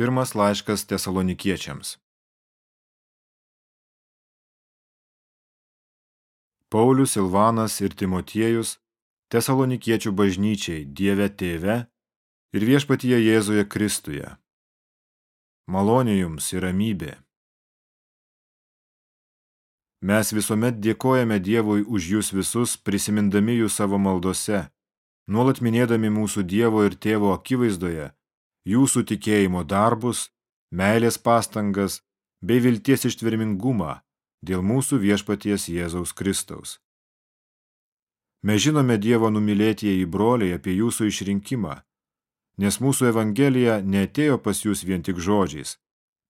Pirmas laiškas tesalonikiečiams. Paulius, Silvanas ir Timotiejus tesalonikiečių bažnyčiai Dieve Tėve ir viešpatyje Jėzuje Kristuje. Malonė jums ir ramybė. Mes visuomet dėkojame Dievui už jūs visus, prisimindami jų savo maldose, nuolat minėdami mūsų Dievo ir Tėvo akivaizdoje, jūsų tikėjimo darbus, meilės pastangas bei vilties ištvermingumą dėl mūsų viešpaties Jėzaus Kristaus. Mes žinome Dievo numylėtieji broliai apie jūsų išrinkimą, nes mūsų evangelija neatėjo pas jūs vien tik žodžiais,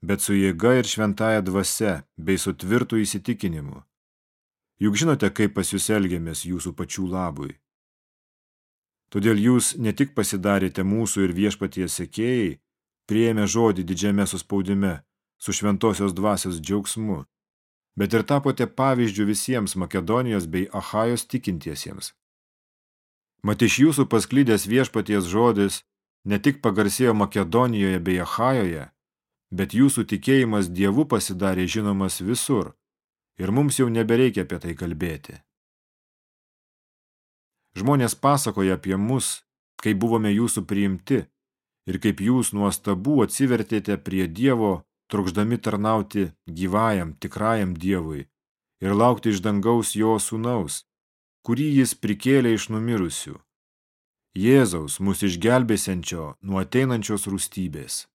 bet su jėga ir šventaja dvasia bei su tvirtu įsitikinimu. Juk žinote, kaip pas jūs elgiamės jūsų pačių labui. Todėl jūs ne tik pasidarėte mūsų ir viešpaties sekėjai, prieėmė žodį didžiame suspaudime, su šventosios dvasios džiaugsmu, bet ir tapote pavyzdžių visiems Makedonijos bei Achajos tikintiesiems. Mat iš jūsų pasklydęs viešpaties žodis ne tik pagarsėjo Makedonijoje bei Achajoje, bet jūsų tikėjimas Dievu pasidarė žinomas visur, ir mums jau nebereikia apie tai kalbėti. Žmonės pasakoja apie mus, kaip buvome jūsų priimti ir kaip jūs nuostabų atsivertėte prie Dievo, trukždami tarnauti gyvajam, tikrajam Dievui ir laukti iš dangaus jo sūnaus, kurį jis prikėlė iš numirusių. Jėzaus mus išgelbėsiančio nuo ateinančios rūstybės.